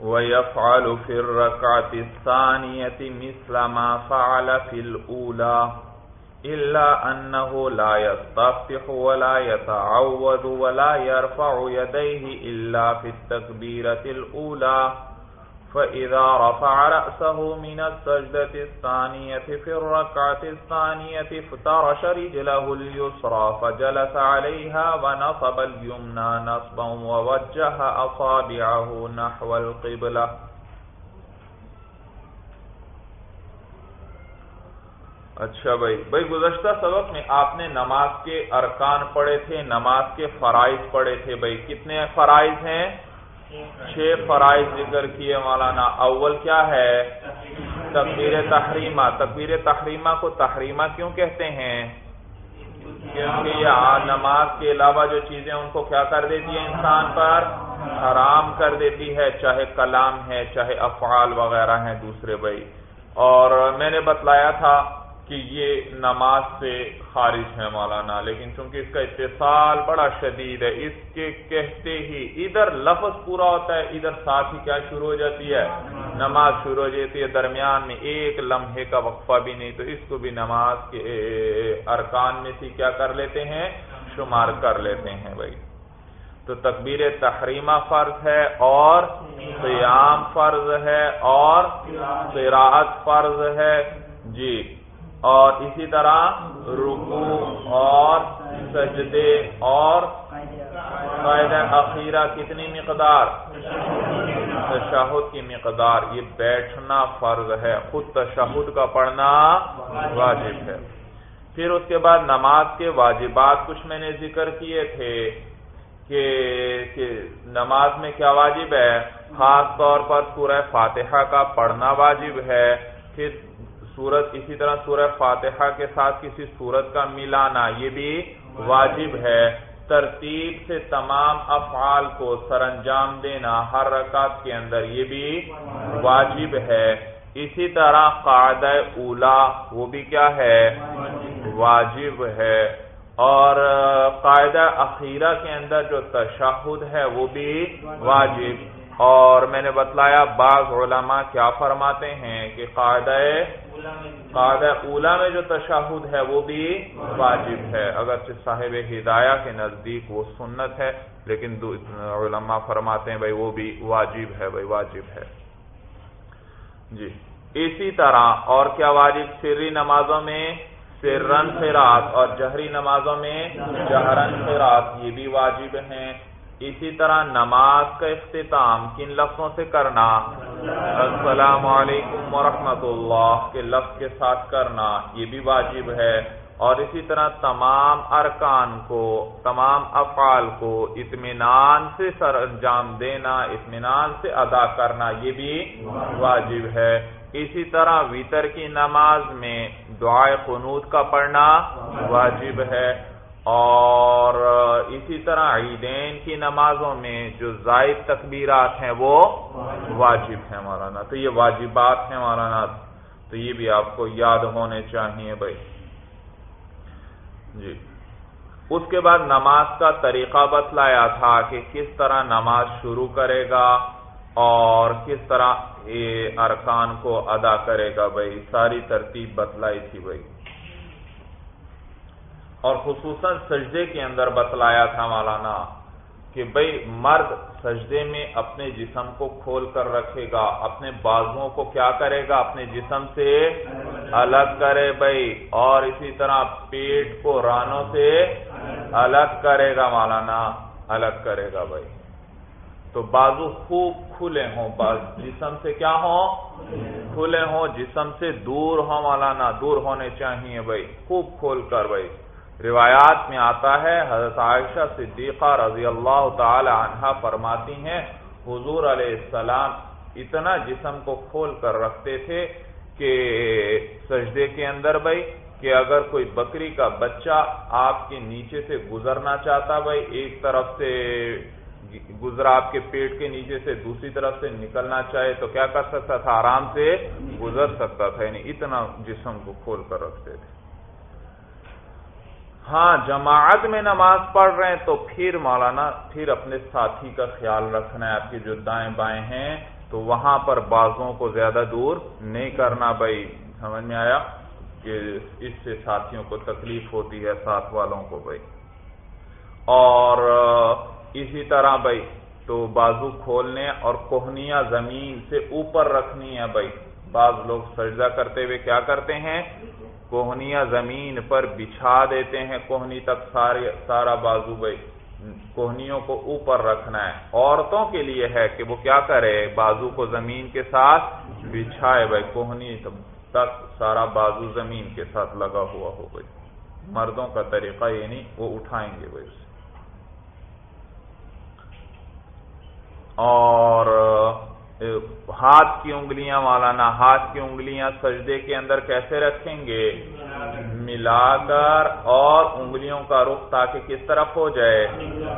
ويفعل في الركعة الثانية مثل ما فعل في الأولى، إلا أنه لا يستفتح ولا يتعوذ ولا يرفع يديه إلا في التكبيرة الأولى. فإذا رفع رأسه من السجدة الثانية في الركعة الثانية فترش رجله اليسرى فجلس عليها ونصب اليمنى نصبا ووجه أصابعه نحو القبلة اچھا بھائی بھائی گزشتہ سبق میں آپ نے نماز کے ارکان پڑھے تھے، نماز کے فرائض پڑھے تھے، بھائی کتنے فرائض ہیں؟ چھ فرائض ذکر کیے مولانا، اول کیا ہے؟ تقبیر تحریمہ۔ تقبیر تحریمہ کو تحریمہ کیوں کہتے ہیں؟ کیونکہ یہ نماز کے علاوہ جو چیزیں ان کو کیا کر دیتی ہے انسان پر؟ حرام کر دیتی ہے، چاہے کلام ہے، چاہے افعال وغیرہ ہیں، دوسرے بھائی۔ اور میں نے بتلایا تھا کہ یہ نماز سے خارج ہے مولانا، لیکن چونکہ اس کا اتصال بڑا شدید ہے، اس کے کہتے ہی ادھر لفظ پورا ہوتا ہے، ادھر ساتھ ہی کیا شروع ہو جاتی ہے؟ نماز شروع ہو جاتی ہے، درمیان میں ایک لمحے کا وقفہ بھی نہیں، تو اس کو بھی نماز کے ارکان میں سے کیا کر لیتے ہیں؟ شمار کر لیتے ہیں بھائی۔ تو تکبیر تحریمہ فرض ہے اور قیام فرض ہے اور قراءت فرض ہے۔ جی۔ اور اسی طرح رکو اور سجدے اور قاعدہ اخیرہ کتنی مقدار؟ تشہد کی مقدار، یہ بیٹھنا فرض ہے، خود تشہد کا پڑھنا واجب ہے۔ پھر اس کے بعد نماز کے واجبات کچھ میں نے ذکر کیے تھے کہ نماز میں کیا واجب ہے؟ خاص طور پر سورہ فاتحہ کا پڑھنا واجب ہے، پھر سورت، اسی طرح سورہ فاتحہ کے ساتھ کسی سورت کا ملانا، یہ بھی واجب ہے۔ ترتیب سے تمام افعال کو سر انجام دینا ہر رکعت کے اندر، یہ بھی واجب ہے۔ اسی طرح قاعدہ اولا، وہ بھی کیا ہے؟ واجب ہے۔ اور قاعدہ اخیرہ کے اندر جو تشہد ہے، وہ بھی واجب۔ اور میں نے بتلایا بعض علماء کیا فرماتے ہیں کہ قاعدہ قاعدہ اولا میں جو تشاہد ہے وہ بھی واجب ہے۔ اگرچہ صاحب ہدایہ کے نزدیک وہ سنت ہے، لیکن علماء فرماتے ہیں بھائی وہ بھی واجب ہے، بھائی واجب ہے۔ جی اسی طرح اور کیا واجب؟ سری نمازوں میں سرن فراق اور جہری نمازوں میں جہرن فراق یہ بھی واجب ہیں۔ اسی طرح نماز کا اختتام کن لفظوں سے کرنا؟ السلام علیکم ورحمۃ اللہ کے لفظ کے ساتھ کرنا، یہ بھی واجب ہے۔ اور اسی طرح تمام ارکان کو، تمام افعال کو اطمینان سے سر انجام دینا، اطمینان سے ادا کرنا، یہ بھی واجب ہے۔ اسی طرح ویتر کی نماز میں دعائے قنوت کا پڑھنا واجب ہے۔ اور اسی طرح عیدین کی نمازوں میں جو زائد تکبیرات ہیں وہ واجب ہیں مولانا، تو یہ واجبات ہیں مولانا، تو یہ بھی آپ کو یاد ہونے چاہیے بھائی۔ جی۔ اس کے بعد نماز کا طریقہ بتلایا تھا کہ کس طرح نماز شروع کرے گا اور کس طرح ارکان کو ادا کرے گا بھائی، ساری ترتیب بتلائی تھی بھائی۔ اور خصوصاً سجدے کے اندر بتلایا تھا مولانا کہ بھائی مرد سجدے میں اپنے جسم کو کھول کر رکھے گا، اپنے بازوؤں کو کیا کرے گا؟ اپنے جسم سے الگ کرے بھائی اور اسی طرح پیٹ کو رانوں سے الگ کرے گا مولانا، الگ کرے گا بھائی تو بازو خوب کھلے ہوں جسم سے کیا ہوں؟ کھلے ہوں، جسم سے دور ہوں مولانا، دور ہونے چاہیے بھائی خوب کھول کر بھائی روایات میں آتا ہے، حضرت عائشہ صدیقہ رضی اللہ تعالی عنہ فرماتی ہیں، حضور علیہ السلام اتنا جسم کو کھول کر رکھتے تھے کہ سجدے کے اندر بھائی، کہ اگر کوئی بکری کا بچہ آپ کے نیچے سے گزرنا چاہتا بھائی، ایک طرف سے گزرا آپ کے پیٹ کے نیچے سے، دوسری طرف سے نکلنا چاہے تو کیا کر سکتا تھا؟ آرام سے گزر سکتا تھا یعنی اتنا جسم کو کھول کر رکھتے تھے۔ ہاں جماعت میں نماز پڑھ رہے ہیں تو پھر مولانا، پھر اپنے ساتھی کا خیال رکھنا ہے۔ آپ کے جو دائیں بائیں ہیں، تو وہاں پر بازوں کو زیادہ دور نہیں کرنا بھائی۔ سمجھ میں آیا کہ اس سے ساتھیوں کو تکلیف ہوتی ہے، ساتھ والوں کو بھائی۔ اور، اسی طرح بھائی، تو بازو کھولنے اور کوہنیاں زمین سے اوپر رکھنی ہے بھائی۔ بعض لوگ سجدہ کرتے ہوئے کیا کرتے ہیں؟ کوہنیاں زمین پر بچھا دیتے ہیں۔ کوہنی تک سارے سارا بازو بھائی کوہنیوں کو اوپر رکھنا ہے۔ عورتوں کے لیے ہے کہ وہ کیا کرے؟ بازو کو زمین کے ساتھ بچھائے بھائی۔ کوہنی تک سارا بازو زمین کے ساتھ لگا ہوا ہو بھائی۔ مردوں کا طریقہ یہ نہیں وہ اٹھائیں گے بھائی اسے۔ اور ہاتھ کی انگلیاں مولانا، ہاتھ کی انگلیاں سجدے کے اندر کیسے رکھیں گے؟ ملا کر اور انگلیوں کا رخ تاکہ کس طرف ہو جائے؟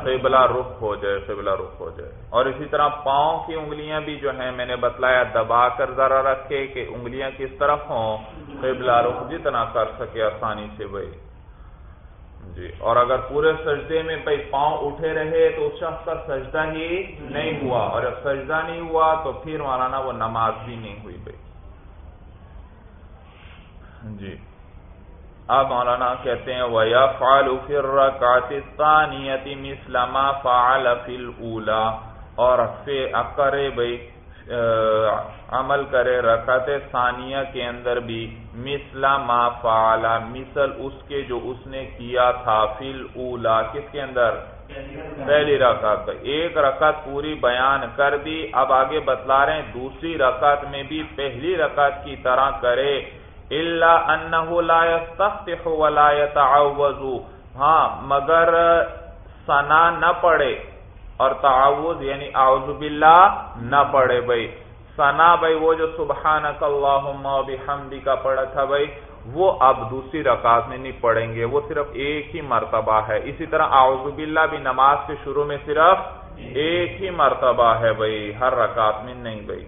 قبلہ رخ ہو جائے، قبلہ رخ ہو جائے۔ اور اسی طرح پاؤں کی انگلیاں بھی جو ہیں، میں نے بتلایا، دبا کر ذرا رکھے کہ انگلیاں کس طرف ہوں؟ قبلہ رخ جتنا کر سکے آسانی سے بھائی۔ جی۔ اور اگر پورے سجدے میں بھائی پاؤں اٹھے رہے تو اس شخص کا سجدہ ہی نہیں ہوا۔ اور جب سجدہ نہیں ہوا تو پھر مولانا وہ نماز بھی نہیں ہوئی بھائی۔ جی۔ اب مولانا کہتے ہیں ویا فال فر کاتستانی مسلم فعل فل اولا اور کرے بھائی عمل کرے رکعت ثانیہ کے اندر بھی مثلا ما فعلا مثل اس کے جو اس نے کیا تھا فل اولا کس کے اندر؟ پہلی رکعت۔ ایک رکعت پوری بیان کر دی، اب آگے بتلا رہے ہیں، دوسری رکعت میں بھی پہلی رکعت کی طرح کرے۔ اللہ انہ لا يستفتح ولا يتعوذ ہاں مگر سنا نہ پڑے۔ اور تعوض یعنی اعوذ باللہ نہ پڑھے بھائی سنا بھائی وہ جو سبحانک اللہم و بحمدی کا پڑھا تھا بھائی وہ اب دوسری رکعت میں نہیں پڑھیں گے، وہ صرف ایک ہی مرتبہ ہے۔ اسی طرح اعوذ باللہ بھی نماز کے شروع میں صرف ایک ہی مرتبہ ہے بھائی ہر رکعت میں نہیں بھائی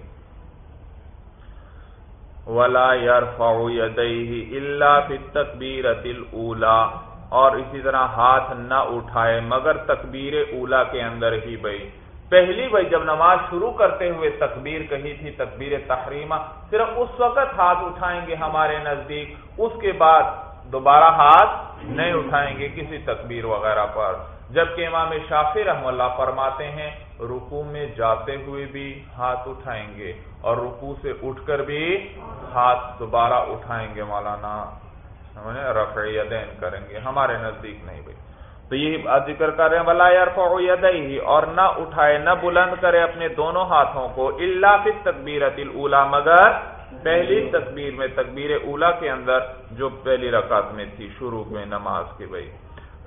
ولا يرفع يديه الا في التكبيره الاولى اور اسی طرح ہاتھ نہ اٹھائے، مگر تکبیر اولا کے اندر ہی بھائی۔ پہلی بھائی، جب نماز شروع کرتے ہوئے تکبیر کہی تھی، تکبیر تحریمہ صرف اس وقت ہاتھ اٹھائیں گے ہمارے نزدیک، اس کے بعد دوبارہ ہاتھ نہیں اٹھائیں گے کسی تکبیر وغیرہ پر۔ جبکہ امام شافی رحم اللہ فرماتے ہیں رکو میں جاتے ہوئے بھی ہاتھ اٹھائیں گے اور رکو سے اٹھ کر بھی ہاتھ دوبارہ اٹھائیں گے مولانا۔ رفع یدین کریں گے، ہمارے نزدیک نہیں بھائی۔ تو یہی ذکر کر رہے ہیں، ولا یرفع یدیہ اور نہ اٹھائے، نہ بلند کرے اپنے دونوں ہاتھوں کو الا فی التکبیرۃ الاولى مگر پہلی تکبیر میں، تکبیر اولا کے اندر، جو پہلی رکعت میں تھی، شروع میں نماز کے بھائی۔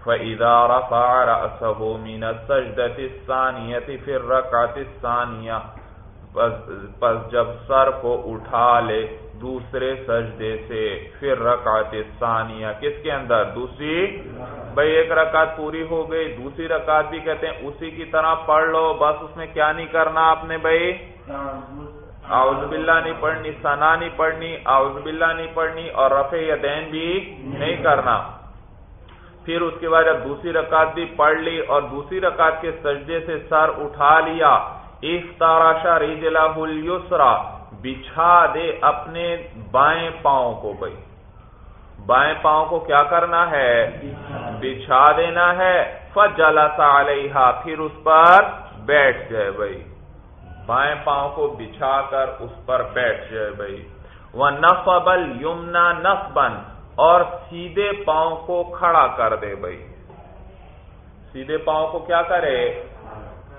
فَإِذَا رَفَعَ رَأْسَهُ مِنَ السَّجْدَةِ الثَّانِيَةِ فِي الرَّكْعَةِ الثَّانِيَةِ پس جب سر کو اٹھا لے دوسرے سجدے سے، پھر رکعت ثانیہ، کس کے اندر؟ دوسری بھائی ایک رکعت پوری ہو گئی، دوسری رکعت بھی کہتے ہیں اسی کی طرح پڑھ لو، بس اس میں کیا نہیں کرنا آپ نے بھائی؟ اعوذ باللہ نہیں پڑھنی سنا نہیں پڑھنی، اعوذ باللہ نہیں پڑھنی اور رفع یدین بھی نہیں کرنا۔ پھر اس کے بعد جب دوسری رکعت بھی پڑھ لی اور دوسری رکعت کے سجدے سے سر اٹھا لیا افطاراشا ریجلہ الیسرا بچھا دے اپنے بائیں پاؤں کو بھائی۔ بائیں پاؤں کو کیا کرنا ہے؟ بچھا دینا ہے۔ فجلسا علیہا، پھر اس پر بیٹھ جائے بھائی۔ بائیں پاؤں کو بچھا کر اس پر بیٹھ جائے بھائی۔ وہ نفبل یمنا نفبن اور سیدھے پاؤں کو کھڑا کر دے بھائی۔ سیدھے پاؤں کو کیا کرے؟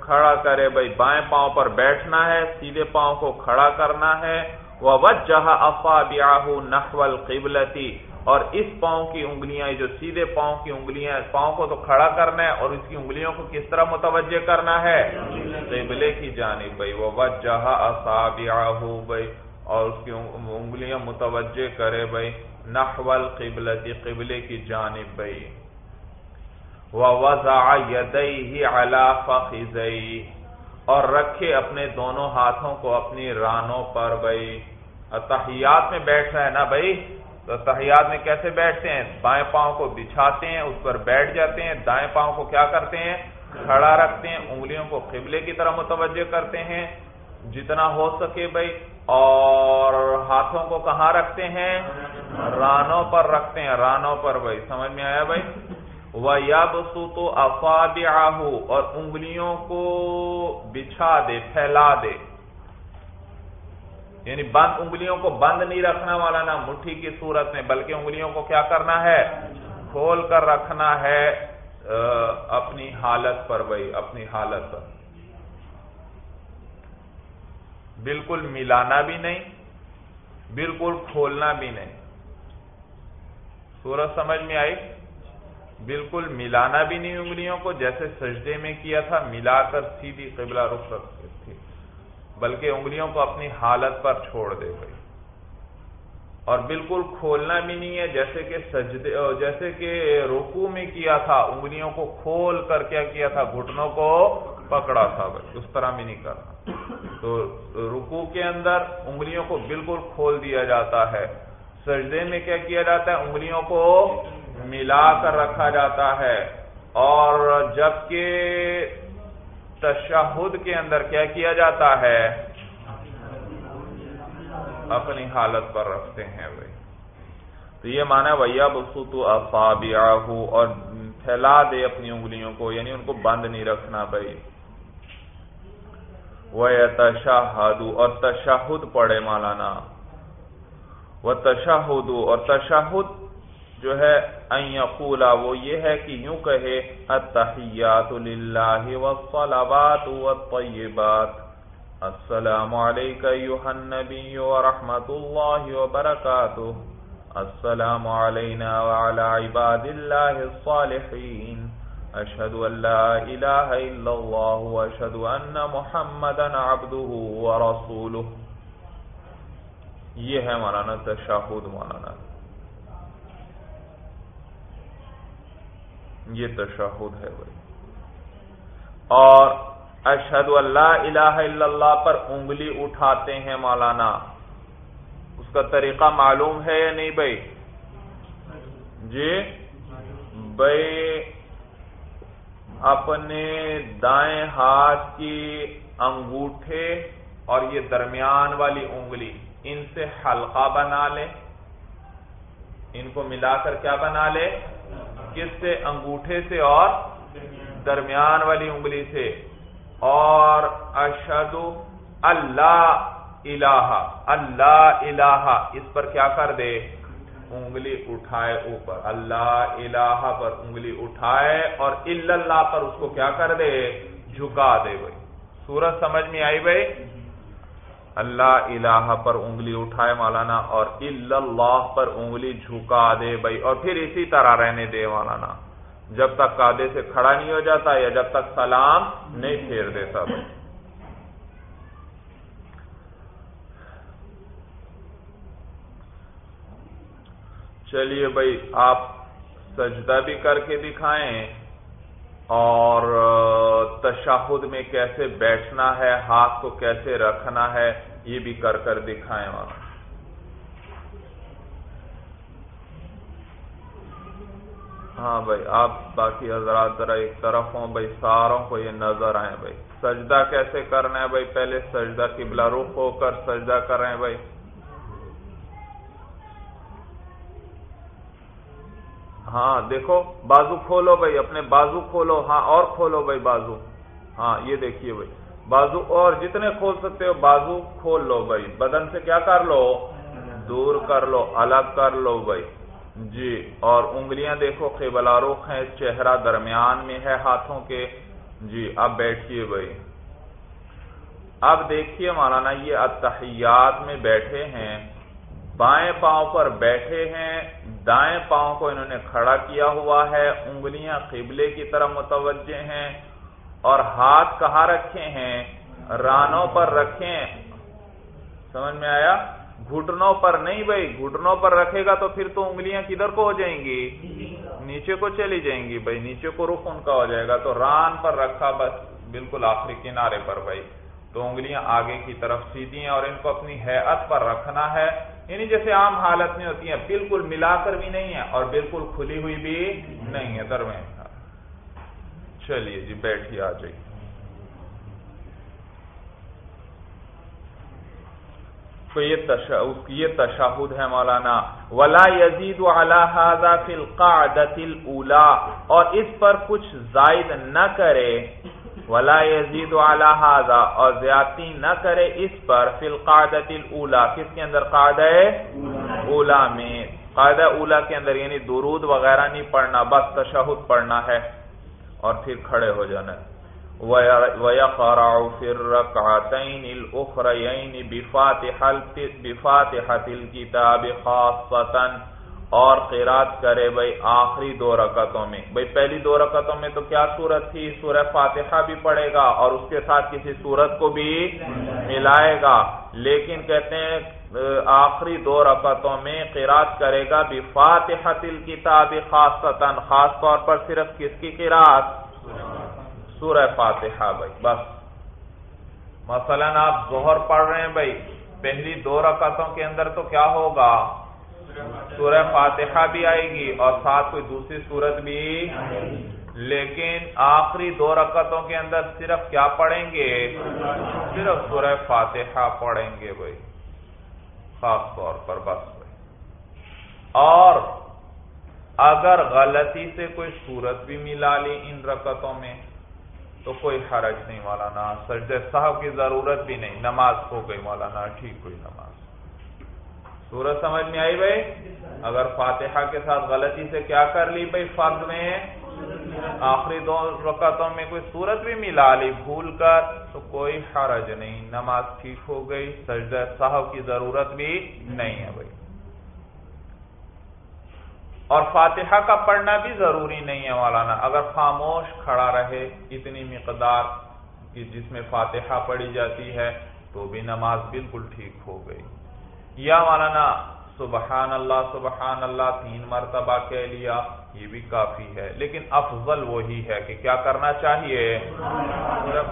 کھڑا کرے بھائی بائیں پاؤں پر بیٹھنا ہے، سیدھے پاؤں کو کھڑا کرنا ہے۔ وہ وجہ افا بیاہ نحول قبلتی اور اس پاؤں کی انگلیاں جو سیدھے پاؤں کی انگلیاں پاؤں کو تو کھڑا کرنا ہے اور اس کی انگلیوں کو کس طرح متوجہ کرنا ہے؟ قبلے کی جانب۔ بھائی وہ وجہ افا بھائی اور اس کی انگلیاں متوجہ کرے بھائی نحول قبلتی قبلے کی جانب بھائی وضع يديه على فخذيه اور رکھے اپنے دونوں ہاتھوں کو اپنی رانوں پر بھائی۔ تحیات میں بیٹھ رہا ہے نا بھائی؟ تو تحیات میں کیسے بیٹھتے ہیں؟ بائیں پاؤں کو بچھاتے ہیں، اس پر بیٹھ جاتے ہیں، دائیں پاؤں کو کیا کرتے ہیں؟ کھڑا رکھتے ہیں، انگلیوں کو قبلے کی طرح متوجہ کرتے ہیں۔ جتنا ہو سکے بھائی۔ اور ہاتھوں کو کہاں رکھتے ہیں؟ رانوں پر رکھتے ہیں، رانوں پر بھائی۔ سمجھ میں آیا بھائی؟ وہ یا بسو تو اور انگلیوں کو بچھا دے، پھیلا دے۔ یعنی بند انگلیوں کو بند نہیں رکھنا والا نا مٹھی کی صورت میں، بلکہ انگلیوں کو کیا کرنا ہے؟ کھول کر رکھنا ہے اپنی حالت پر بھائی اپنی حالت پر۔ بالکل ملانا بھی نہیں، بالکل کھولنا بھی نہیں۔ سورج سمجھ میں آئی؟ بالکل ملانا بھی نہیں انگلیوں کو، جیسے سجدے میں کیا تھا، ملا کر سیدھی قبلہ رخ رکھتے تھے بلکہ انگلیوں کو اپنی حالت پر چھوڑ دے گئی اور بالکل کھولنا بھی نہیں ہے، جیسے کہ سجدے، جیسے کہ رکو میں کیا تھا، انگلیوں کو کھول کر کیا کیا تھا، گھٹنوں کو پکڑا تھا بھائی۔ اس طرح بھی نہیں کرنا۔ تو رکو کے اندر انگلیوں کو بالکل کھول دیا جاتا ہے۔ سجدے میں کیا کیا جاتا ہے؟ انگلیوں کو ملا کر رکھا جاتا ہے۔ اور جبکہ تشہد کے اندر کیا کیا جاتا ہے؟ اپنی حالت پر رکھتے ہیں بھائی تو یہ مانا ویا بسو تو اور پھیلا دے اپنی انگلیوں کو یعنی ان کو بند نہیں رکھنا بھائی۔ وہ تشاہد اور تشاہد پڑے مولانا۔ وہ تشاہد اور تشاہد جو ہے ان یقولا، وہ یہ ہے کہ یوں کہے، التحیات للہ والصلوات والطیبات۔ السلام علیکہ ایوہ النبی ورحمت اللہ وبرکاتہ۔ السلام علینا وعلى عباد اللہ الصالحین۔ اشہد ان لا الہ الا اللہ واشہد ان محمدا عبدہ ورسولہ یہ ہے مولانا تشاہد، مولانا۔ یہ تشہد ہے بھائی۔ اور اشہد اللہ الہ الا اللہ پر انگلی اٹھاتے ہیں مولانا۔ اس کا طریقہ معلوم ہے یا نہیں بھائی؟ جی؟ بھائی، اپنے دائیں ہاتھ کی انگوٹھے اور یہ درمیان والی انگلی، ان سے حلقہ بنا لے ان کو ملا کر کیا بنا لے کس سے؟ انگوٹھے سے اور درمیان والی انگلی سے۔ اور اشد اللہ الہ اللہ الہ، اس پر کیا کر دے؟ انگلی اٹھائے اوپر۔ اللہ الہ پر انگلی اٹھائے اور اللہ پر اس کو کیا کر دے؟ جھکا دے بھائی۔ سورج سمجھ میں آئی بھائی؟ اللہ الہ پر انگلی اٹھائے مولانا اور اللہ پر انگلی جھکا دے بھائی اور پھر اسی طرح رہنے دے مولانا۔ جب تک کادے سے کھڑا نہیں ہو جاتا یا جب تک سلام نہیں پھیر دیتا بھائی۔ چلیے بھائی، آپ سجدہ بھی کر کے دکھائیں۔ اور تشاہد میں کیسے بیٹھنا ہے، ہاتھ کو کیسے رکھنا ہے، یہ بھی کر کر دکھائیں وہاں ہاں بھائی، آپ باقی حضرات ذرا ایک طرف ہوں، بھائی، ساروں کو یہ نظر آئے بھائی۔ سجدہ کیسے کرنا ہے، بھائی؟ پہلے سجدہ کی بلا رخ ہو کر سجدہ کر رہے ہیں، بھائی۔ ہاں دیکھو، بازو کھولو بھائی، اپنے بازو کھولو ہاں اور کھولو بھائی بازو۔ ہاں یہ دیکھیے بھائی، بازو اور جتنے کھول سکتے ہو، بازو کھول لو بھائی۔ بدن سے کیا کر لو؟ دور کر لو، الگ کر لو بھائی۔ جی اور انگلیاں دیکھو، قبلہ رخ ہیں، چہرہ درمیان میں ہے ہاتھوں کے۔ جی اب بیٹھیے بھائی۔ اب دیکھیے مولانا، یہ اتحیات میں بیٹھے ہیں، بائیں پاؤں پر بیٹھے ہیں دائیں پاؤں کو انہوں نے کھڑا کیا ہوا ہے، انگلیاں قبلے کی طرف متوجہ ہیں اور ہاتھ کہاں رکھے ہیں؟ رانوں پر رکھیں۔ سمجھ میں آیا؟ گھٹنوں پر نہیں بھائی، گھٹنوں پر رکھے گا تو پھر تو انگلیاں کدھر کو ہو جائیں گی؟ نیچے کو چلی جائیں گی بھائی، نیچے کو رخ ان کا ہو جائے گا۔ تو ران پر رکھا بس، بالکل آخری کنارے پر بھائی۔ تو انگلیاں آگے کی طرف سیدھی ہیں اور ان کو اپنی حیات پر رکھنا ہے۔ یعنی جیسے عام حالت میں ہوتی ہیں، بالکل ملا کر بھی نہیں ہے اور بالکل کھلی ہوئی بھی نہیں ہے۔ درمیان چلیے جی بیٹھیے آ جائیے۔ تو یہ تشہد ہے مولانا۔ ولا یزید فی القعدۃ الاولى اور اس پر کچھ زائد نہ کرے۔ ولا یزید علی هذا اور زیادتی نہ کرے اس پر فی القعدۃ کس کے اندر قاعدہ اولا میں قاعدہ اولا کے اندر یعنی درود وغیرہ نہیں پڑھنا، بس تشہد پڑھنا ہے اور پھر کھڑے ہو جانا وَيَقْرَعُ فِي الرَّكْعَتَيْنِ الْأُخْرَيَيْنِ بِفَاتِحَةِ الْكِتَابِ خَاصَّةً اور قرات کرے بھائی آخری دو رکعتوں میں۔ بھائی پہلی دو رکعتوں میں تو کیا صورت تھی؟ سورہ فاتحہ بھی پڑھے گا اور اس کے ساتھ کسی صورت کو بھی ملائے گا۔ لیکن کہتے ہیں، آخری دو رکعتوں میں قرات کرے گا بفاتحة الكتاب خاصة خاص طور پر صرف کس کی قرات سورہ فاتحہ بھائی، بس۔ مثلا آپ ظہر پڑھ رہے ہیں بھائی، پہلی دو رکعتوں کے اندر تو کیا ہوگا؟ سورہ فاتحہ بھی آئے گی اور ساتھ کوئی دوسری صورت بھی لیکن آخری دو رکعتوں کے اندر صرف کیا پڑھیں گے؟ صرف سورہ فاتحہ پڑھیں گے بھائی۔ خاص طور پر بس۔ بھائی اور اگر غلطی سے کوئی صورت بھی ملا لی ان رکعتوں میں، تو کوئی حرج نہیں مولانا۔ سجد صاحب کی ضرورت بھی نہیں۔ نماز ہو گئی مولانا، ٹھیک ہوئی نماز۔ سورج سمجھ میں آئی بھائی؟ اگر فاتحہ کے ساتھ غلطی سے کیا کر لی بھائی فرض میں؟ آخری دو رکعتوں میں کوئی صورت بھی ملا لی، بھول کر تو کوئی حرج نہیں، نماز ٹھیک ہو گئی، سجدہ صاحب کی ضرورت بھی نہیں ہے بھائی۔ اور فاتحہ کا پڑھنا بھی ضروری نہیں ہے مولانا، اگر خاموش کھڑا رہے، اتنی مقدار کی جس میں فاتحہ پڑھی جاتی ہے تو بھی نماز بالکل ٹھیک ہو گئی۔ یا مولانا؟ سبحان اللہ سبحان اللہ، تین مرتبہ کہہ لیا، یہ بھی کافی ہے۔ لیکن افضل وہی ہے کہ کیا کرنا چاہیے؟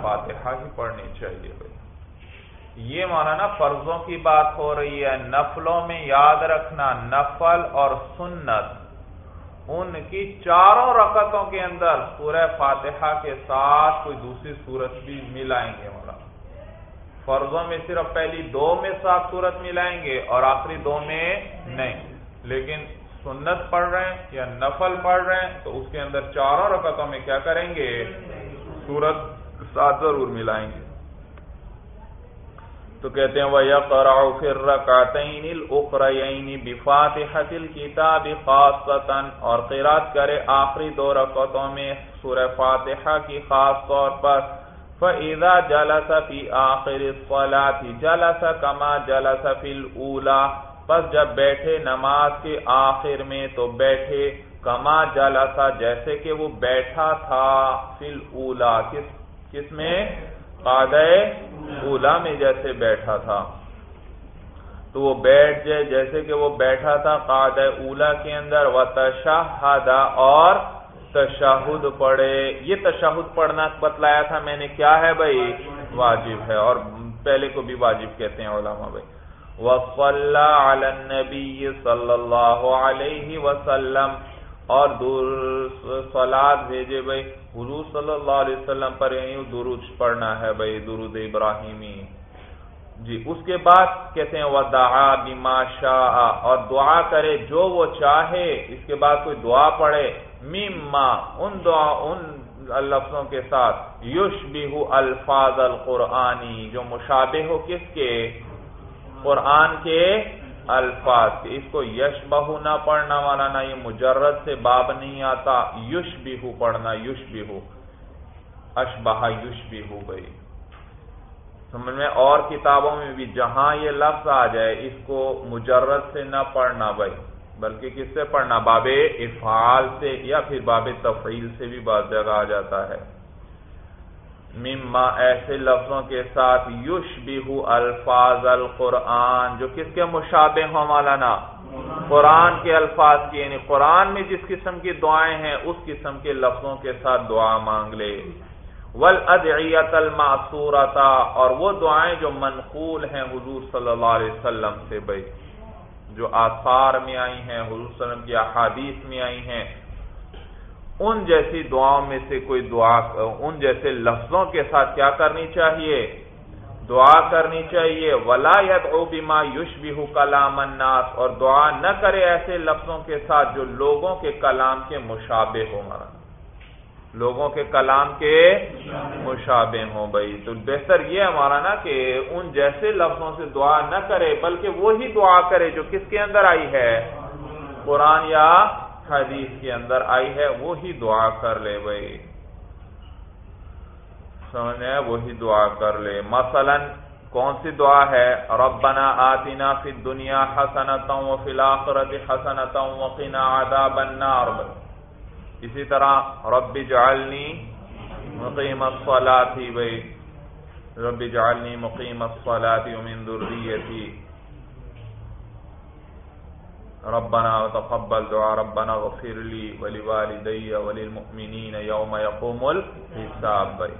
فاتحہ ہی پڑھنی چاہیے بھائی۔ یہ مولانا فرضوں کی بات ہو رہی ہے۔ نفلوں میں یاد رکھنا، نفل اور سنت، ان کی چاروں رکعتوں کے اندر سورہ فاتحہ کے ساتھ کوئی دوسری صورت بھی ملائیں گے۔ فرضوں میں صرف پہلی دو میں ساتھ صورت ملائیں گے اور آخری دو میں نہیں۔ لیکن سنت پڑھ رہے ہیں یا نفل پڑھ رہے ہیں، تو اس کے اندر چاروں رکعتوں میں کیا کریں گے؟ سورت ساتھ ضرور ملائیں گے۔ تو کہتے ہیں، وَيَقْرَعُ فِي الرَّكَعْتَيْنِ الْأُخْرَيَيْنِ بِفَاتِحَةِ الْكِتَابِ خَاصَّةً۔ اور قرات کرے آخری دو رکعتوں میں سورہ فاتحہ کی خاص طور پر۔ فَإِذَا جَلَسَ فِي آخِرِ الصَّلَاةِ، جَلَسَ كَمَا جَلَسَ فِي الْأُولَى، پس جب بیٹھے نماز کے آخر میں تو بیٹھے کما جلسا جیسے کہ وہ بیٹھا تھا فی الاولا کس کس میں؟ قادہ اولا میں جیسے بیٹھا تھا۔ تو وہ بیٹھ جائے، جیسے کہ وہ بیٹھا تھا قادہ اولا کے اندر و تشہد اور تشہد پڑھے یہ تشہد پڑھنا بتلایا تھا میں نے، کیا ہے بھائی؟ واجب ہے۔ اور پہلے کو بھی واجب کہتے ہیں علماء بھائی۔ وَصَلَّى عَلَى النَّبِيِّ صَلَّى اللَّهُ عَلَيْهِ وَسَلَّمَ۔ اور دور سلاد بھیجے بھائی۔ حضور صلی اللہ علیہ وسلم پر یعنی درود پڑھنا ہے بھائی درود ابراہیمی۔ جی اس کے بعد کہتے ہیں، ودعا بما شاء۔ اور دعا کرے جو وہ چاہے۔ اس کے بعد کوئی دعا پڑھے۔ مما، ان دعا، ان لفظوں کے ساتھ یوش الفاظ القرآنی، جو مشابہ ہو کس کے؟ قرآن کے الفاظ اس کو یش بہو نہ پڑھنا والا، نہ یہ مجرد سے باب نہیں آتا۔ یش بھی ہو پڑھنا یش بھی ہو اشبہ یش بھی گئی سمجھ میں؟ اور کتابوں میں بھی جہاں یہ لفظ آ جائے، اس کو مجرد سے نہ پڑھنا بھائی۔ بلکہ کس سے پڑھنا؟ باب افعال سے یا پھر باب تفعیل سے بھی بعض جگہ آ جاتا ہے۔ مما ایسے لفظوں کے ساتھ یوش بھی الفاظ القرآن، جو کس کے مشابہ ہو مولانا؟ قرآن کے الفاظ کی یعنی قرآن میں جس قسم کی دعائیں ہیں، اس قسم کے لفظوں کے ساتھ دعا مانگ لے۔ ول ادعیت اور وہ دعائیں جو منقول ہیں حضور صلی اللہ علیہ وسلم سے بھائی۔ جو آثار میں آئی ہیں، حضور صلی اللہ علیہ وسلم کی احادیث میں آئی ہیں، ان جیسی دعاؤں میں سے کوئی دعا، ان جیسے لفظوں کے ساتھ کیا کرنی چاہیے؟ دعا کرنی چاہیے، ولا یدعو بما یشبہ کلام الناس اور دعا نہ کرے ایسے لفظوں کے ساتھ جو لوگوں کے کلام کے مشابہ ہو لوگوں کے کلام کے مشابہ ہوں بھائی۔ تو بہتر یہ ہمارا نا کہ ان جیسے لفظوں سے دعا نہ کرے، بلکہ وہی دعا کرے جو کس کے اندر آئی ہے؟ قرآن یا حدیث کے اندر آئی ہے، وہی دعا کر لے بھائی۔ سمجھے وہی دعا کر لے۔ مثلا کون سی دعا ہے؟ ربنا آتنا فی الدنیا حسنتا و فی الاخرت حسنتا وقنا عذاب النار۔ اسی طرح رب جعلنی مقیم الصلاة بھئی رب جعلنی مقیم الصلاة ومن ذریتی۔ ربنا وتقبل دعا، ربنا غفر لی ولوالدی وللمؤمنین یوم یقوم الحساب بھئی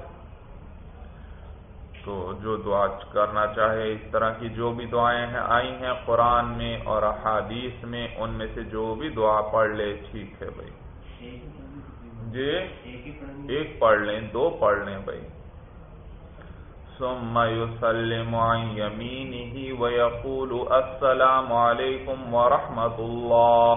تو جو دعا کرنا چاہے، اس طرح کی جو بھی دعائیں ہیں، آئی ہیں قرآن میں اور احادیث میں، ان میں سے جو بھی دعا پڑھ لے، ٹھیک ہے بھائی جی ایک پڑھ لیں، دو پڑھ لیں بھائی۔ ثم يسلم عن يمينه ويقول السلام عليكم ورحمة الله۔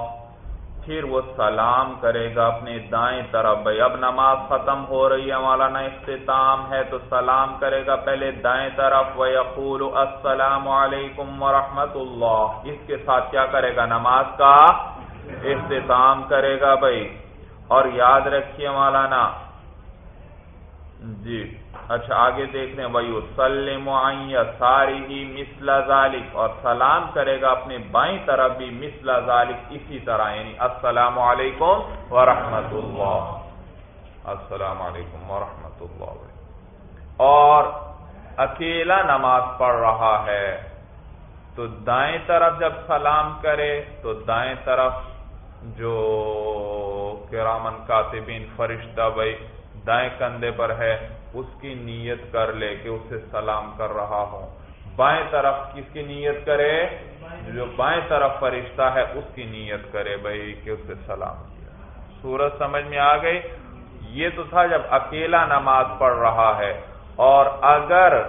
پھر وہ سلام کرے گا اپنے دائیں طرف۔ بھائی، اب نماز ختم ہو رہی ہے مولانا اختتام ہے، تو سلام کرے گا پہلے دائیں طرف۔ وہ یقول السلام علیکم ورحمۃ اللہ اس کے ساتھ کیا کرے گا؟ نماز کا اختتام کرے گا بھائی۔ اور یاد رکھیے مولانا۔ جی اچھا آگے دیکھ رہے ہیں۔ بھائی سلم ساری ہی مسلا ذالک اور سلام کرے گا اپنے بائیں طرف بھی مسلا ذالک اسی طرح یعنی السلام علیکم ورحمۃ اللہ السلام علیکم ورحمۃ اللہ اور اکیلا نماز پڑھ رہا ہے، تو دائیں طرف جب سلام کرے، تو دائیں طرف جو کرامن کاتبین فرشتہ بھائی، دائیں کندھے پر ہے، اس کی نیت کر لے کہ اسے سلام کر رہا ہوں۔ بائیں طرف کس کی نیت کرے؟ جو بائیں طرف فرشتہ ہے، اس کی نیت کرے بھائی کہ اسے سلام کیا سورج سمجھ میں آ گئی؟ یہ تو تھا جب اکیلا نماز پڑھ رہا ہے۔ اور اگر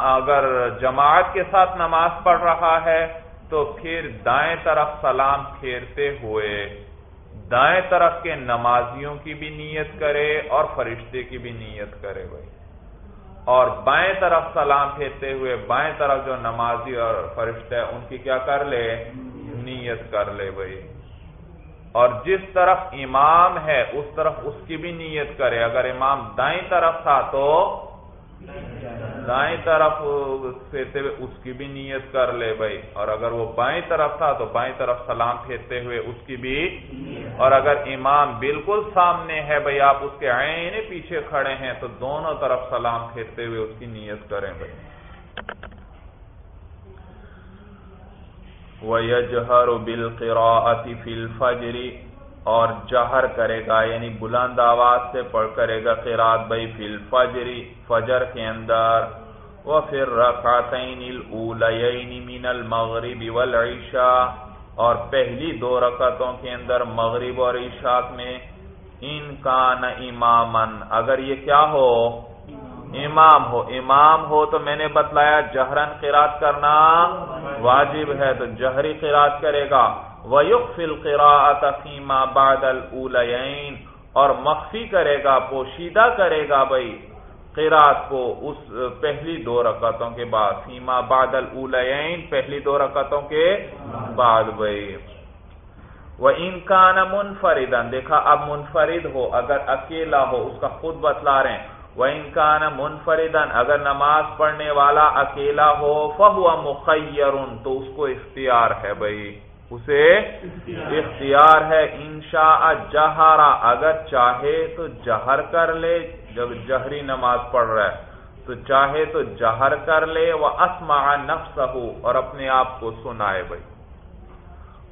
اگر جماعت کے ساتھ نماز پڑھ رہا ہے تو پھر دائیں طرف سلام پھیرتے ہوئے، دائیں طرف کے نمازیوں کی بھی نیت کرے اور فرشتے کی بھی نیت کرے بھائی۔ اور بائیں طرف سلام پھیرتے ہوئے، بائیں طرف جو نمازی اور فرشتے ان کی کیا کر لے؟ نیت کر لے بھائی۔ اور جس طرف امام ہے، اس طرف اس کی بھی نیت کرے۔ اگر امام دائیں طرف تھا تو دائیں طرف سے اس کی بھی نیت کر لے بھائی۔ اور اگر وہ بائیں طرف تھا تو بائیں طرف سلام پھیرتے ہوئے اس کی بھی اور اگر امام بالکل سامنے ہے بھائی، آپ اس کے عین پیچھے کھڑے ہیں تو دونوں طرف سلام پھیرتے ہوئے اس کی نیت کریں بھائی۔ وَيَجْهَرُ بِالْقِرَاءَةِ فِي الْفَجْرِ اور جہر کرے گا یعنی بلند آواز سے پڑھ کرے گا قرات بھائی، فی الفجری فجر کے اندر۔ وہ پھر رکعتین الاولین من المغرب والعشاء۔ اور پہلی دو رکعتوں کے اندر، مغرب اور عشاء میں، ان کا نہ امامن اگر یہ کیا ہو؟ امام ہو۔ امام ہو تو میں نے بتلایا جہرن قرات کرنا واجب ہے، تو جہری قرات کرے گا۔ وَيُخْفِ الْقِرَاءَةَ فِي مَا بَعْدَ اور مخفی کرے گا، پوشیدہ کرے گا بھائی قرآت کو اس پہلی دو رکعتوں کے بعد، فیما بعد الاولین پہلی دو رکعتوں کے بعد بھائی۔ وہ انکان منفردن دیکھا اب منفرد ہو، اگر اکیلا ہو، اس کا خود بتلا رہے ہیں۔ وہ انکان منفردن اگر نماز پڑھنے والا اکیلا ہو فہو مخیرن تو اس کو اختیار ہے بھائی۔ اسے اختیار ہے، انشاء جہارا اگر چاہے تو جہر کر لے، جب جہری نماز پڑھ رہا ہے، تو چاہے تو جہر کر لے وہ اسما نفس اور اپنے آپ کو سنائے بھائی۔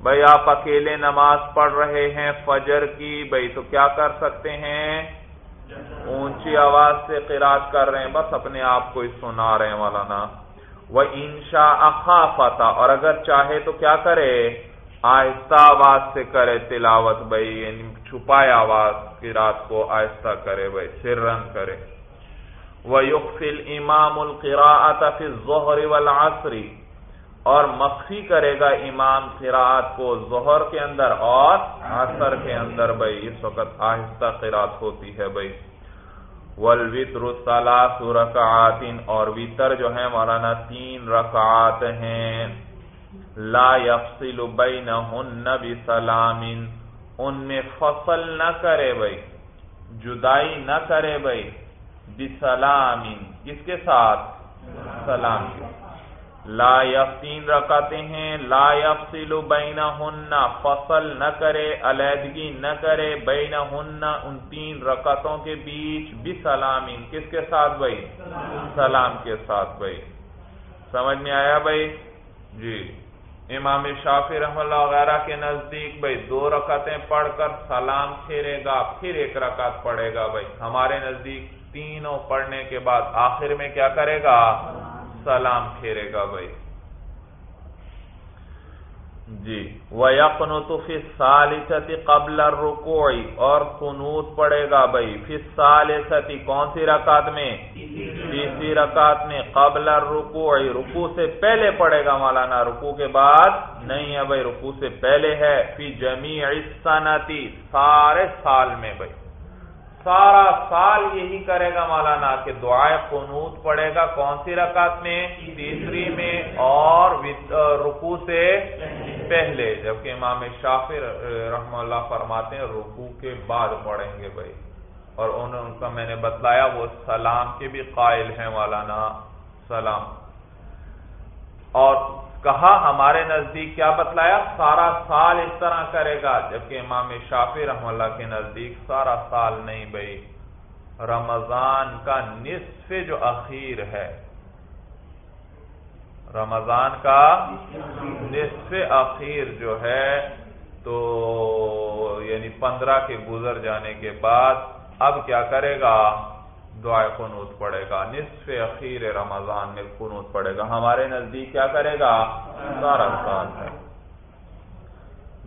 بھائی، آپ اکیلے نماز پڑھ رہے ہیں، فجر کی، بھائی، تو کیا کر سکتے ہیں؟ اونچی آواز سے قرآد کر رہے ہیں، بس اپنے آپ کو ہی سنا رہے ہیں مولانا۔ وہ انشا اخافتا اور اگر چاہے تو کیا کرے؟ آہستہ آواز سے کرے تلاوت بھائی یعنی چھپائے آواز کی رات کو آہستہ کرے بھائی سر رنگ کرے۔ وَيُخْفِي الْإِمَامُ الْقِرَاءَةَ فِي الظُّهْرِ وَالْعَصْرِ۔ اور مخفی کرے گا امام قراءت کو ظہر کے اندر اور عصر کے اندر بھائی۔ اس وقت آہستہ قراءت ہوتی ہے بھائی۔ والوتر الثلاث رکعات اور وتر جو ہے مولانا تین رکعات ہیں۔ لا يفصل بینہن بسلام، ان میں فصل نہ کرے بھائی جدائی نہ کرے بھائی بسلام، کس کے ساتھ؟ سلام کے۔ لا یفتین رکاتے ہیں، لا یفصل بینہن، فصل نہ کرے، علیحدگی نہ کرے، بینہن ان تین رکعتوں کے بیچ بسلام کس کے ساتھ بھائی؟ سلام کے ساتھ بھائی۔ سمجھ میں آیا بھائی؟ جی۔ امام شافی رحم اللہ وغیرہ کے نزدیک بھائی، دو رکعتیں پڑھ کر سلام پھیرے گا، پھر ایک رکعت پڑھے گا بھائی۔ ہمارے نزدیک تینوں پڑھنے کے بعد آخر میں کیا کرے گا؟ سلام پھیرے گا بھائی۔ جی۔ وَيَقْنُتُ فِي الثَّالِثَةِ قَبْلَ الرُّكُوعِ، اور قنوت پڑے گا بھائی۔ فِي الثَّالِثَةِ کون سی رکعت میں؟ تیسری رکعت میں قبل الرکوع رکوع سے پہلے پڑے گا مولانا۔ رکوع کے بعد نہیں ہے بھائی، رکوع سے پہلے ہے۔ فی جمیع السنتی سارے سال میں بھائی۔ سارا سال یہی کرے گا مولانا کہ دعائے قنوت پڑے گا کون سی رکعت میں؟ تیسری میں اور رکو سے پہلے، جبکہ امام شافر رحم اللہ فرماتے ہیں رکو کے بعد پڑھیں گے بھائی۔ اور ان کا میں نے بتلایا، وہ سلام کے بھی قائل ہیں مولانا، سلام۔ اور کہا ہمارے نزدیک کیا بتلایا؟ سارا سال اس طرح کرے گا، جبکہ امام شافی رحم اللہ کے نزدیک سارا سال نہیں بھائی رمضان کا نصف جو اخیر ہے۔ رمضان کا نصف اخیر جو ہے، تو یعنی پندرہ کے گزر جانے کے بعد اب کیا کرے گا؟ دعائے قنوت پڑے گا، نصف اخیر رمضان میں قنوت پڑے گا۔ ہمارے نزدیک کیا کرے گا؟ سارا سال ہے۔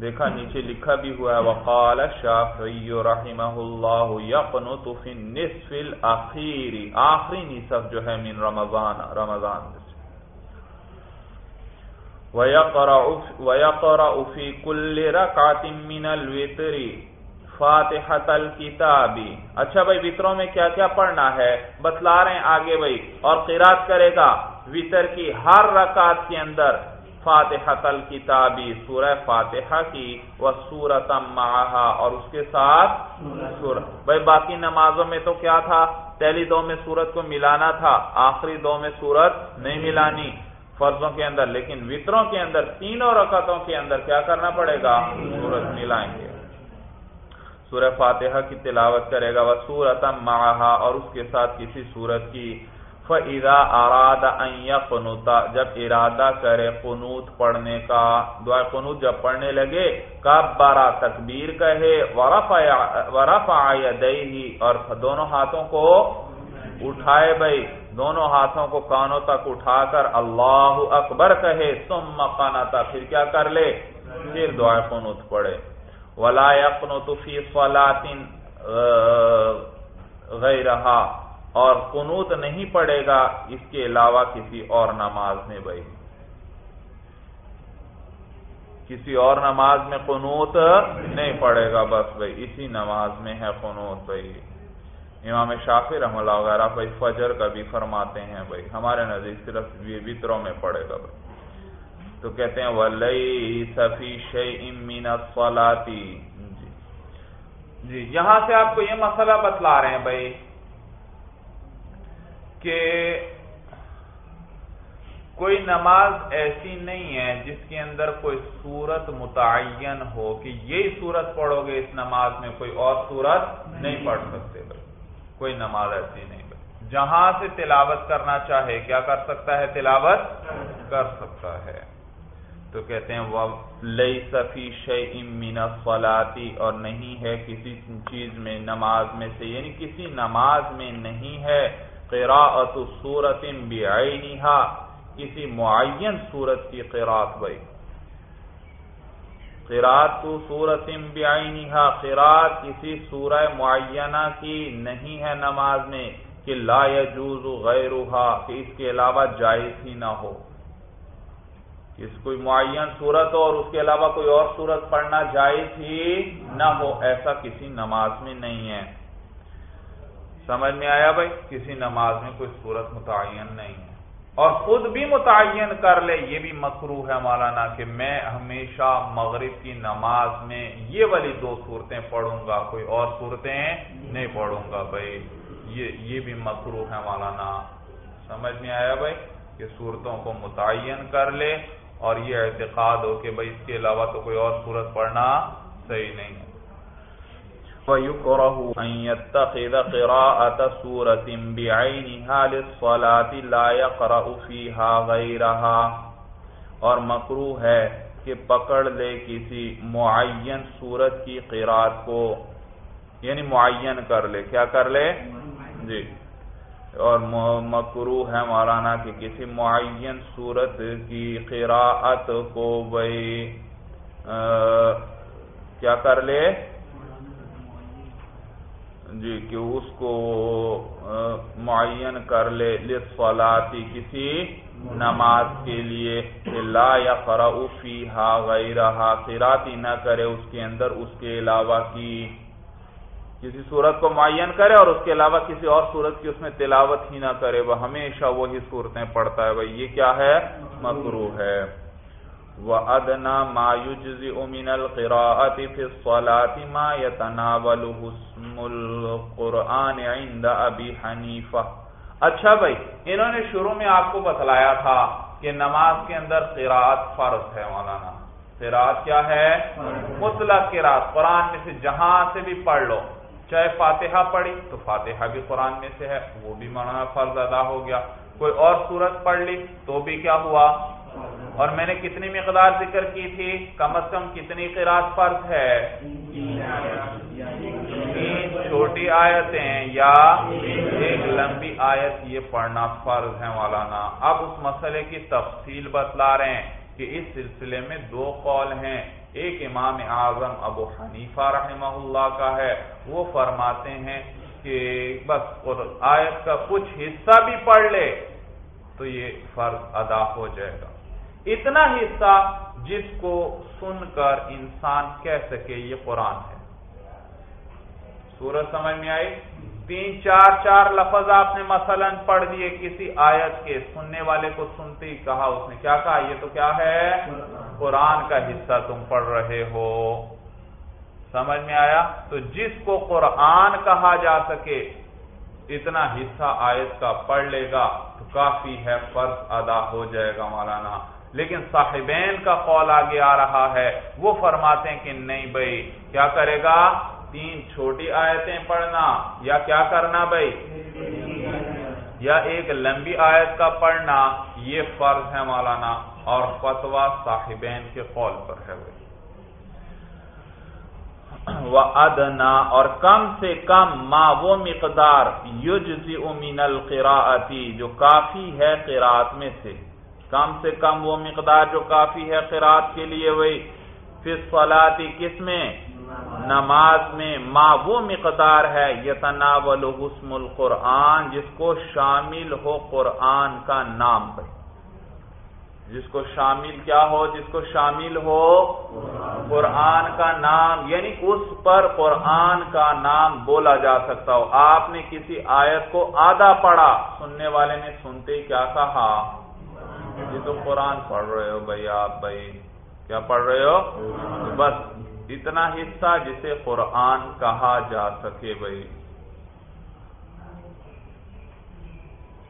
دیکھا، نیچے لکھا بھی ہوا ہے، وقال الشافعی رحمہ اللہ یقنط فی النصف الاخیر آخری نصف جو ہے من رمضان رمضان وَيَقْرَعُ فِي كُلِّ رَقْعَةٍ مِّنَ الْوِتْرِ۔ فاتحت الکتابی اچھا بھائی، وطروں میں کیا کیا پڑھنا ہے؟ بتلا رہے ہیں آگے بھائی۔ اور قرات کرے گا وطر کی ہر رکعت کے اندر۔ فاتحت الکتابی سورہ فاتحہ کی وہ سورت اور اس کے ساتھ سورت بھائی، باقی نمازوں میں تو کیا تھا؟ پہلی دو میں سورت کو ملانا تھا، آخری دو میں سورت نہیں ملانی۔ فرضوں کے اندر، لیکن وطروں کے اندر تینوں رکعتوں کے اندر کیا کرنا پڑے گا؟ سورت ملائیں گے۔ سورہ فاتحہ کی تلاوت کرے گا وہ سورت اور اس کے ساتھ کسی سورت کی۔ فَإِذَا أَرَادَ أَن جب ارادہ کرے قنوت پڑھنے کا دعا قنوت جب پڑھنے لگے کبرا تکبیر کہے، ورفع يَدَيْهِ، اور دونوں ہاتھوں کو اٹھائے بھائی، دونوں ہاتھوں کو کانوں تک اٹھا کر اللہ اکبر کہے، ثم قنط، پھر کیا کر لے؟ پھر دعا قنوت پڑھے۔ ولا يقنط في صلاه غیرها اور قنوت نہیں پڑے گا اس کے علاوہ کسی اور نماز میں بھائی۔ کسی اور نماز میں قنوت نہیں پڑے گا بس بھائی، اسی نماز میں ہے قنوت بھائی۔ امام شافی رحم اللہ وغیرہ بھائی فجر کا بھی فرماتے ہیں بھائی، ہمارے نزدیک صرف وطروں میں پڑے گا بھائی۔ تو کہتے ہیں ولی صفی شی سولاتی جی۔ جی یہاں سے آپ کو یہ مسئلہ بتلا رہے ہیں بھائی کہ کوئی نماز ایسی نہیں ہے جس کے اندر کوئی صورت متعین ہو، کہ یہی صورت پڑھو گے اس نماز میں، کوئی اور صورت نہیں پڑھ سکتے بھائی۔ کوئی نماز ایسی نہیں بھائی۔ جہاں سے تلاوت کرنا چاہے، کیا کر سکتا ہے تلاوت؟ کر سکتا ہے۔ تو کہتے ہیں لئی صفی شعین فلاتی اور نہیں ہے کسی چیز میں، نماز میں سے یعنی کسی نماز میں نہیں ہے۔ قراءت سورت بعینہا کسی معین صورت کی قراءت بھائی۔ قراءت سورت بعینہا قراءت کسی سورہ معینہ کی نہیں ہے نماز میں، کہ لا يجوز غیرها کہ اس کے علاوہ جائز ہی نہ ہو۔ اس کوئی معین صورت ہو اور اس کے علاوہ کوئی اور صورت پڑھنا جائز ہی نہ ہو، ایسا کسی نماز میں نہیں ہے۔ سمجھ میں آیا بھائی؟ کسی نماز میں کوئی صورت متعین نہیں ہے۔ اور خود بھی متعین کر لے، یہ بھی مکرو ہے مولانا کہ میں ہمیشہ مغرب کی نماز میں یہ والی دو صورتیں پڑھوں گا، کوئی اور صورتیں نہیں پڑھوں گا۔ بھائی، یہ یہ بھی مکرو ہے مولانا۔ سمجھ میں آیا بھائی؟ کہ صورتوں کو متعین کر لے اور یہ اعتقاد ہو کہ بھائی اس کے علاوہ تو کوئی اور صورت پڑھنا صحیح نہیں ہے۔ وَيُكْرَهُ أَن يَتَّخِذَ قِرَاءَةَ سُورَةٍ بِعَيْنِهَا لِلصَّلَاةِ لَا يَقْرَأُ فِيهَا غَيْرَهَا۔ اور مکروح ہے کہ پکڑ لے کسی معین صورت کی قرآت کو یعنی معین کر لے۔ کیا کر لے؟ جی۔ اور مکرو ہے مولانا کہ کسی معین صورت کی قراءت کو بھائی کیا کر لے؟ جی کہ اس کو معین کر لے لسفلاتی کسی نماز کے لیے لا یا فراؤفی ہا غیرہ قراتی نہ کرے اس کے اندر، اس کے علاوہ کی۔ کسی صورت کو معین کرے اور اس کے علاوہ کسی اور صورت کی اس میں تلاوت ہی نہ کرے، وہ ہمیشہ وہی صورتیں پڑھتا ہے۔ بھائی، یہ کیا ہے؟ مکرو ہے۔ وہ ادنا مایوز امین القراۃ فلاطی ما یتناول حسم القرآن عند ابی حنیفہ اچھا بھائی، انہوں نے شروع میں آپ کو بتلایا تھا کہ نماز کے اندر قراءت فرض ہے مولانا۔ قراءت کیا ہے؟ مطلق قراءت۔ قرآن میں سے جہاں سے بھی پڑھ لو۔ چاہے فاتحہ پڑھی تو فاتحہ بھی قرآن میں سے ہے، وہ بھی مولانا فرض ادا ہو گیا۔ کوئی اور صورت پڑھ لی تو بھی کیا ہوا؟ اور میں نے کتنی مقدار ذکر کی تھی؟ کم از کم کتنی قرآن فرض ہے؟ تین چھوٹی آیتیں یا ایک لمبی آیت یہ پڑھنا فرض ہے مولانا۔ اب اس مسئلے کی تفصیل بتلا رہے ہیں کہ اس سلسلے میں دو قول ہیں۔ ایک امام اعظم ابو حنیفہ رحمہ اللہ کا ہے، وہ فرماتے ہیں کہ بس آیت کا کچھ حصہ بھی پڑھ لے تو یہ فرض ادا ہو جائے گا۔ اتنا حصہ جس کو سن کر انسان کہہ سکے یہ قرآن ہے۔ سورج سمجھ میں آئی؟ تین، چار چار لفظ آپ نے مثلا پڑھ دیے، کسی آیت کے سننے والے کو سنتے ہی کہا، اس نے کیا کہا؟ یہ تو کیا ہے؟ قرآن کا حصہ تم پڑھ رہے ہو۔ سمجھ میں آیا؟ تو جس کو قرآن کہا جا سکے، اتنا حصہ آیت کا پڑھ لے گا تو کافی ہے، فرض ادا ہو جائے گا مولانا۔ لیکن صاحبین کا قول آگے آ رہا ہے، وہ فرماتے ہیں کہ نہیں بھائی، کیا کرے گا؟ تین چھوٹی آیتیں پڑھنا۔ یا کیا کرنا بھائی؟ یا ایک لمبی آیت کا پڑھنا۔ یہ فرض ہے مولانا۔ اور فتوا صاحبین کے قول پر ہے وہ۔ ادنا اور کم سے کم ما وہ مقدار یوجی امین القراعتی جو کافی ہے قرات میں سے۔ کم سے کم وہ مقدار جو کافی ہے قرات کے لیے وہی۔ پھر فلاطی کس میں؟ نماز میں۔ ما وہ مقدار ہے یتناول حسم القرآن، جس کو شامل ہو قرآن کا نام بھائی جس کو شامل کیا ہو، جس کو شامل ہو، قرآن کا نام یعنی اس پر قرآن کا نام بولا جا سکتا ہو۔ آپ نے کسی آیت کو آدھا پڑھا، سننے والے نے سنتے کیا کہا؟ یہ تو قرآن پڑھ رہے ہو بھائی آپ، بھائی۔ کیا پڑھ رہے ہو؟ بس اتنا حصہ جسے قرآن کہا جا سکے بھائی۔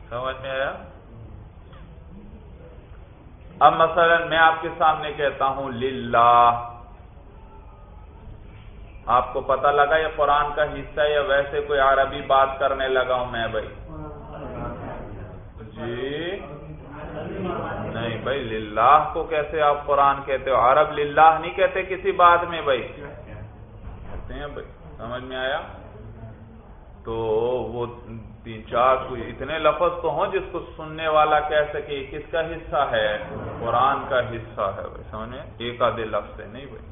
سمجھ میں آیا؟ اب مثلا میں آپ کے سامنے کہتا ہوں، للہ۔ آپ کو پتا لگا یہ قرآن کا حصہ یا ویسے کوئی عربی بات کرنے لگا ہوں میں بھائی؟ جی۔ نہیں بھائی، للہ کو کیسے آپ قرآن کہتے ہو؟ عرب للہ نہیں کہتے کسی بات میں بھائی؟ کہتے ہیں بھائی، سمجھ میں آیا؟ تو وہ تین چار کوئی اتنے لفظ تو ہوں جس کو سننے والا کہہ سکے کس کا حصہ ہے؟ قرآن کا حصہ ہے، بھائی سمجھ میں ایک آدھے لفظ ہے نہیں بھائی۔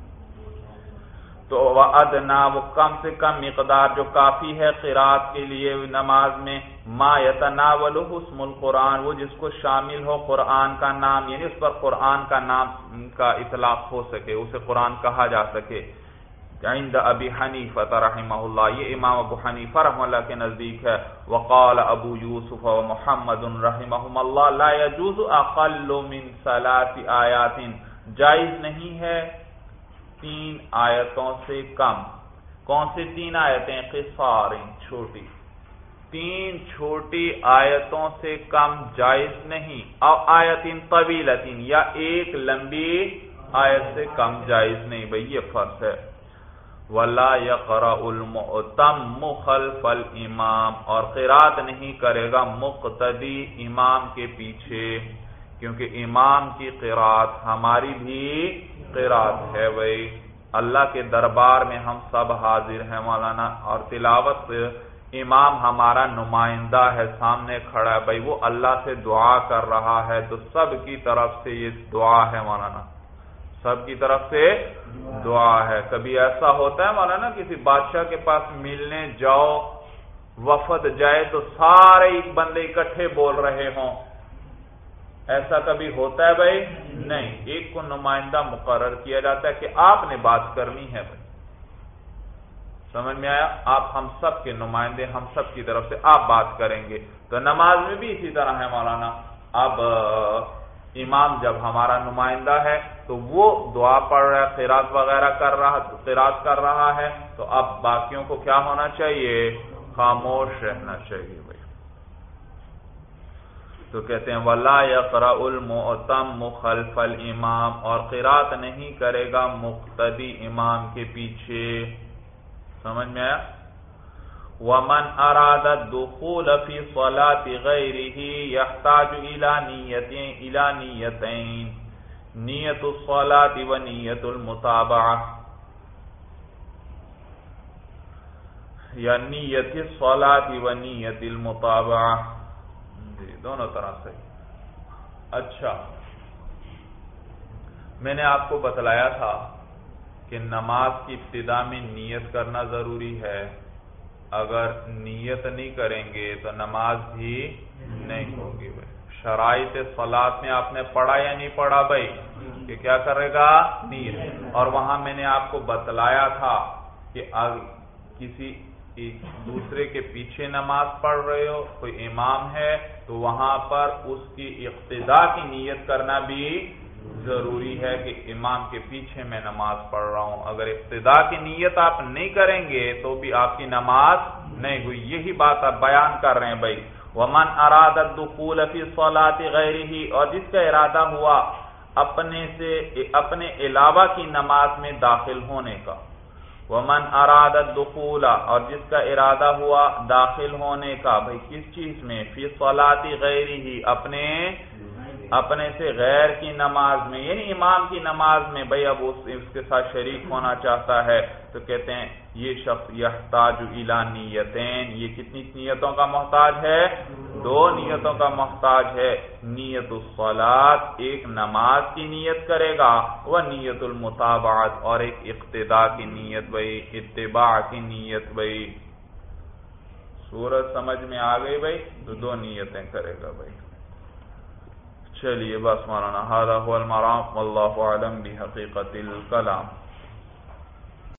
تو ادنا وہ کم سے کم مقدار جو کافی ہے قرات کے لیے نماز میں، ما یتناول حسم القرآن، وہ جس کو شامل ہو قرآن کا نام یعنی اس پر قرآن کا نام کا اطلاق ہو سکے، اسے قرآن کہا جا سکے۔ عند ابی حنیفہ رحمہ اللہ یہ امام ابو حنیفہ رحمہ اللہ کے نزدیک ہے، وقال ابو یوسف و محمد رحمہم اللہ لا يجوز اقل من ثلاث آیات، جائز نہیں ہے تین آیتوں سے کم۔ کون سی تین آیتیں؟ قصار چھوٹی۔ تین چھوٹی آیتوں سے کم جائز نہیں۔ او آیتین طویلتین یا ایک لمبی آیت سے کم جائز نہیں، بھئی یہ فرض ہے۔ ولا یقرا المعتم مخلف الامام اور قرات نہیں کرے گا مقتدی امام کے پیچھے، کیونکہ امام کی قرات ہماری بھی قرات ہے بھائی۔ اللہ کے دربار میں ہم سب حاضر ہیں مولانا، اور تلاوت امام ہمارا نمائندہ ہے، سامنے کھڑا ہے۔ بھائی وہ اللہ سے دعا کر رہا ہے، تو سب کی طرف سے یہ دعا ہے مولانا۔ سب کی طرف سے دعا ہے۔ کبھی ایسا ہوتا ہے مولانا کسی بادشاہ کے پاس ملنے جاؤ، وفد جائے تو سارے ایک بندے اکٹھے بول رہے ہوں۔ ایسا کبھی ہوتا ہے بھائی؟ نہیں۔ ایک کو نمائندہ مقرر کیا جاتا ہے کہ آپ نے بات کرنی ہے بھائی۔ سمجھ میں آیا؟ آپ ہم سب کے نمائندے، ہم سب کی طرف سے آپ بات کریں گے۔ تو نماز میں بھی اسی طرح ہے مولانا۔ اب، امام جب ہمارا نمائندہ ہے تو وہ دعا پڑھ رہا ہے خیرات وغیرہ کر رہا خیرات کر رہا ہے، تو اب باقیوں کو کیا ہونا چاہیے؟ خاموش رہنا چاہیے بھائی۔ تو کہتے ہیں، ولا یقرا المعتم مخلف الامام اور قرات نہیں کرے گا مقتدی امام کے پیچھے۔ سمجھ میں آیا؟ ومن اراد الدخول في صلاه غيره يحتاج الى نيتين الى نيتين۔ نیت الصلاة و نیت المتابعہ یا نیت الصلاة و نیت المتابعہ جی دونوں طرح سے۔ اچھا۔ میں نے آپ کو بتلایا تھا کہ نماز کی ابتدا میں نیت کرنا ضروری ہے۔ اگر نیت نہیں کریں گے تو نماز بھی نہیں ہوگی۔ بھائی شرائط فلاد میں آپ نے پڑھا یا نہیں پڑھا بھائی؟ کہ کیا کرے گا؟ نیت اور وہاں میں نے آپ کو بتلایا تھا کہ کسی دوسرے کے پیچھے نماز پڑھ رہے ہو، کوئی امام ہے، تو وہاں پر اس کی اقتدا کی نیت کرنا بھی ضروری ہے کہ امام کے پیچھے میں نماز پڑھ رہا ہوں۔ اگر ابتدا کی نیت آپ نہیں کریں گے تو بھی آپ کی نماز نہیں ہوئی۔ یہی بات آپ بیان کر رہے ہیں بھائی۔ ومن اراد الدخول فی صلاة غیره اور جس کا ارادہ ہوا اپنے سے، اپنے علاوہ کی نماز میں داخل ہونے کا۔ ومن اراد الدخول، اور جس کا ارادہ ہوا داخل ہونے کا، بھائی کس چیز میں؟ فی صلاة غیره اپنے اپنے سے غیر کی نماز میں یعنی امام کی نماز میں بھائی اب اس کے ساتھ شریک ہونا چاہتا ہے، تو کہتے ہیں یہ شخص یحتاج الا نیتین، یہ کتنی نیتوں کا محتاج ہے؟ دو نیتوں کا محتاج ہے۔ نیت الصلاۃ، ایک نماز کی نیت کرے گا وہ نیت المطابعت اور ایک اقتدا کی نیت بھائی اتباع کی نیت بھائی سورج سمجھ میں آ گئی بھائی تو دو نیتیں کرے گا بھائی چلیے بس مولانا هذا هو المرام والله اعلم بحقیقت الکلام.